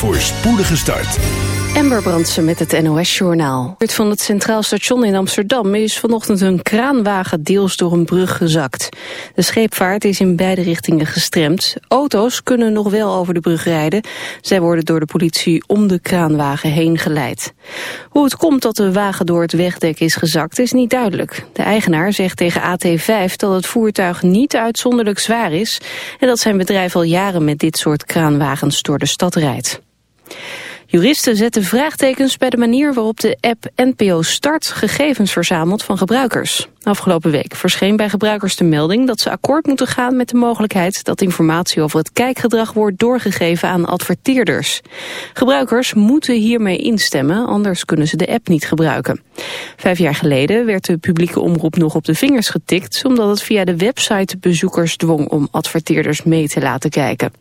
voor spoedige start. Ember Brandsen met het NOS-journaal. Van het Centraal Station in Amsterdam is vanochtend een kraanwagen deels door een brug gezakt. De scheepvaart is in beide richtingen gestremd. Auto's kunnen nog wel over de brug rijden. Zij worden door de politie om de kraanwagen heen geleid. Hoe het komt dat de wagen door het wegdek is gezakt is niet duidelijk. De eigenaar zegt tegen AT5 dat het voertuig niet uitzonderlijk zwaar is... en dat zijn bedrijf al jaren met dit soort kraanwagens door de stad rijdt. Juristen zetten vraagtekens bij de manier waarop de app NPO Start gegevens verzamelt van gebruikers. Afgelopen week verscheen bij gebruikers de melding dat ze akkoord moeten gaan met de mogelijkheid dat informatie over het kijkgedrag wordt doorgegeven aan adverteerders. Gebruikers moeten hiermee instemmen, anders kunnen ze de app niet gebruiken. Vijf jaar geleden werd de publieke omroep nog op de vingers getikt omdat het via de website bezoekers dwong om adverteerders mee te laten kijken.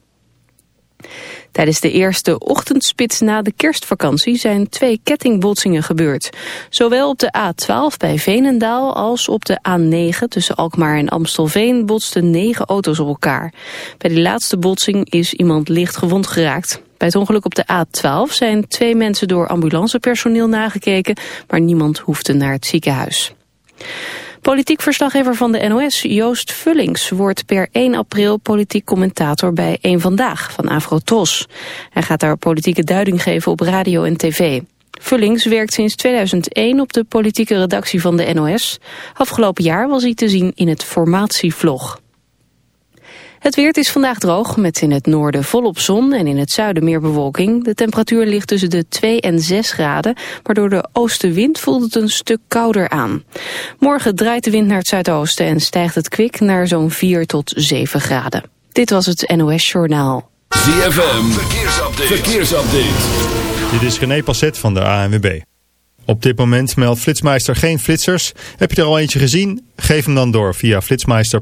Tijdens de eerste ochtendspits na de kerstvakantie zijn twee kettingbotsingen gebeurd. Zowel op de A12 bij Veenendaal als op de A9 tussen Alkmaar en Amstelveen botsten negen auto's op elkaar. Bij die laatste botsing is iemand licht gewond geraakt. Bij het ongeluk op de A12 zijn twee mensen door ambulancepersoneel nagekeken, maar niemand hoefde naar het ziekenhuis. Politiek verslaggever van de NOS, Joost Vullings, wordt per 1 april politiek commentator bij Eén Vandaag van Afrotros. Hij gaat daar politieke duiding geven op radio en tv. Vullings werkt sinds 2001 op de politieke redactie van de NOS. Afgelopen jaar was hij te zien in het formatievlog. Het weer is vandaag droog, met in het noorden volop zon en in het zuiden meer bewolking. De temperatuur ligt tussen de 2 en 6 graden, maar door de oostenwind voelt het een stuk kouder aan. Morgen draait de wind naar het zuidoosten en stijgt het kwik naar zo'n 4 tot 7 graden. Dit was het NOS Journaal. ZFM, verkeersupdate. verkeersupdate. Dit is René Passet van de ANWB. Op dit moment meldt Flitsmeister geen flitsers. Heb je er al eentje gezien? Geef hem dan door via flitsmeister.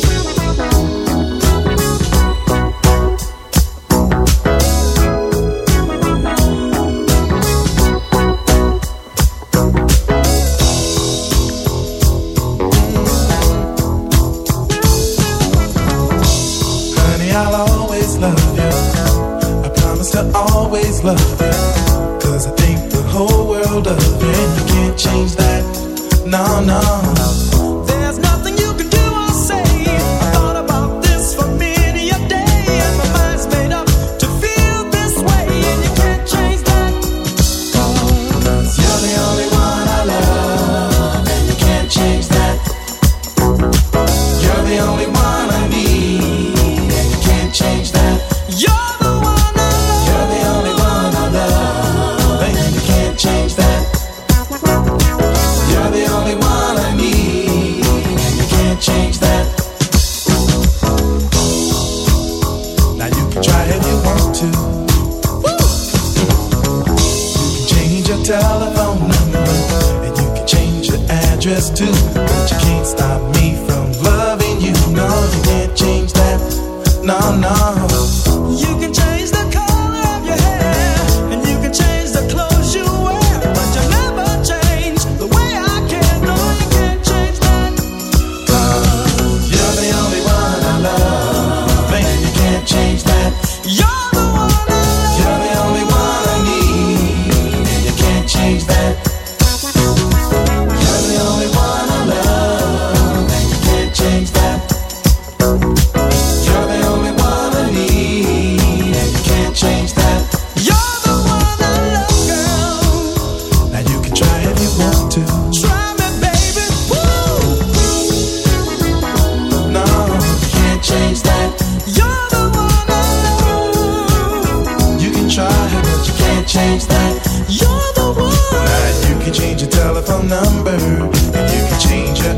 Love you. I promise to always love you. Cause I think the whole world of you. And you can't change that. No, no.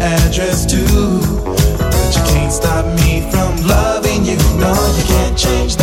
address to. But you can't stop me from loving you. No, you can't change that.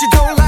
You don't like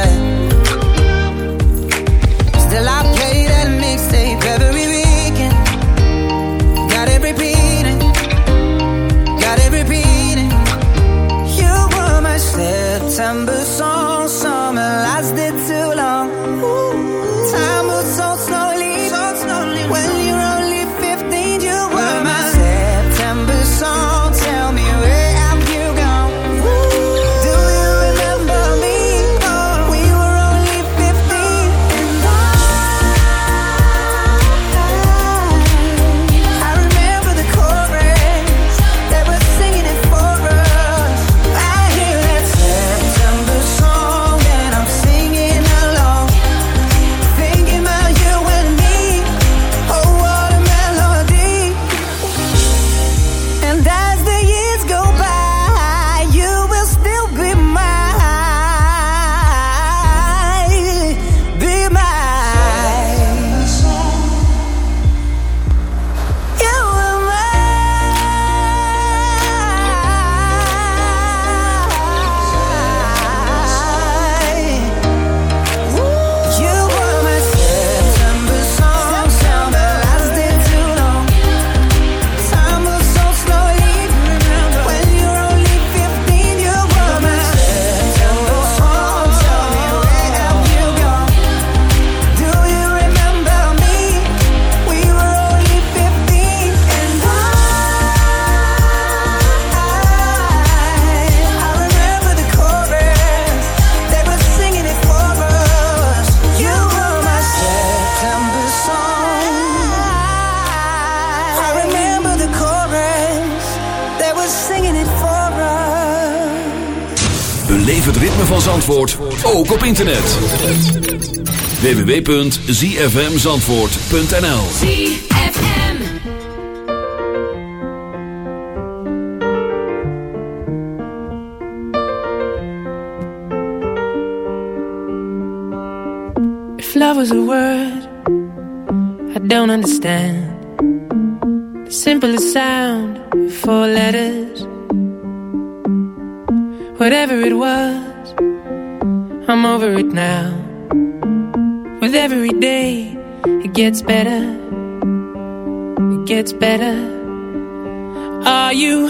internet. www.zfmzandvoort.nl ZFM If love was a word I don't understand. gets better. It gets better. Are you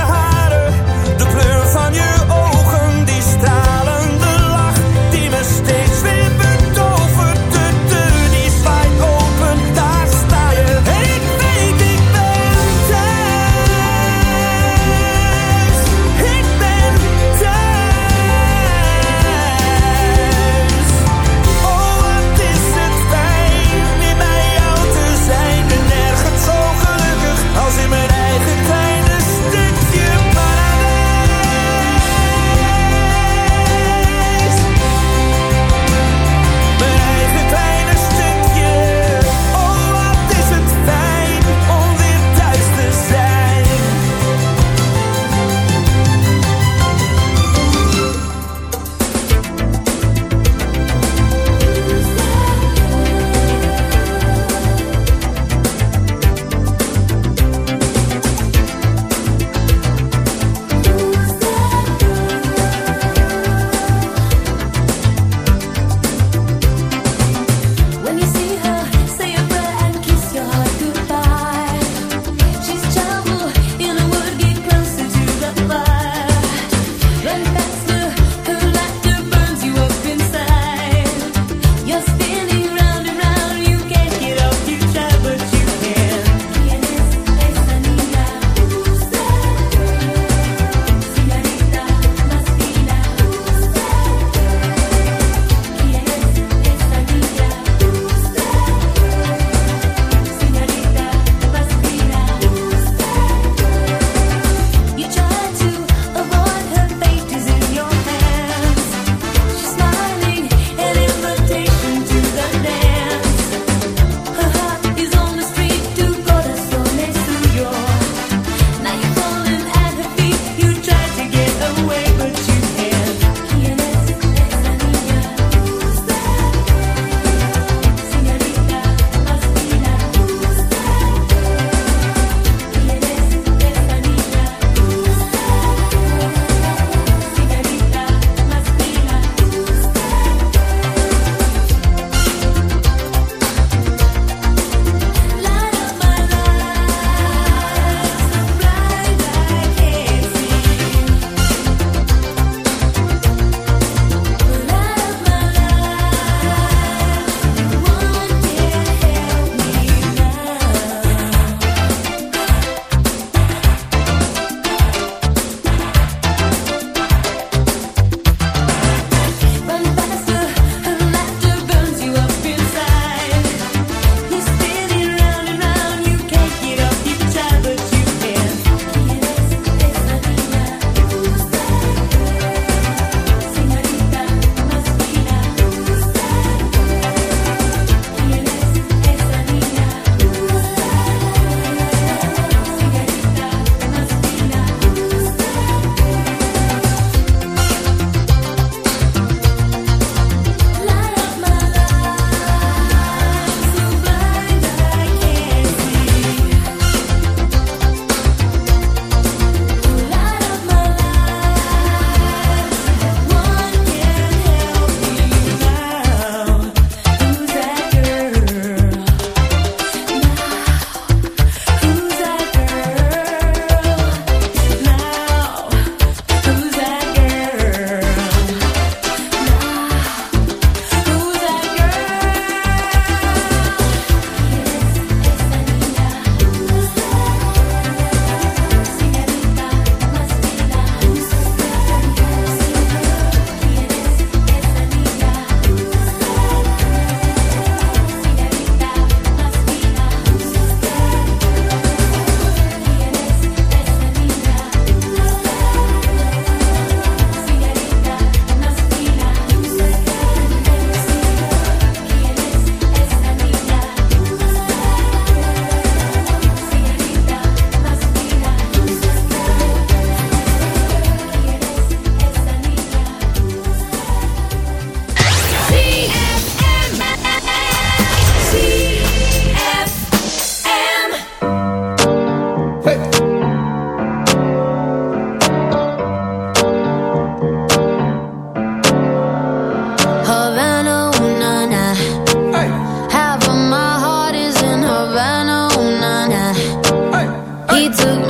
took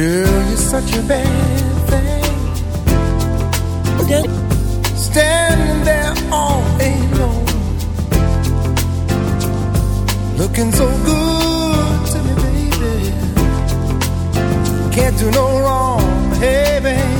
Girl, you're such a bad thing. Standing there all alone. Looking so good to me, baby. Can't do no wrong, hey, babe.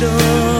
生。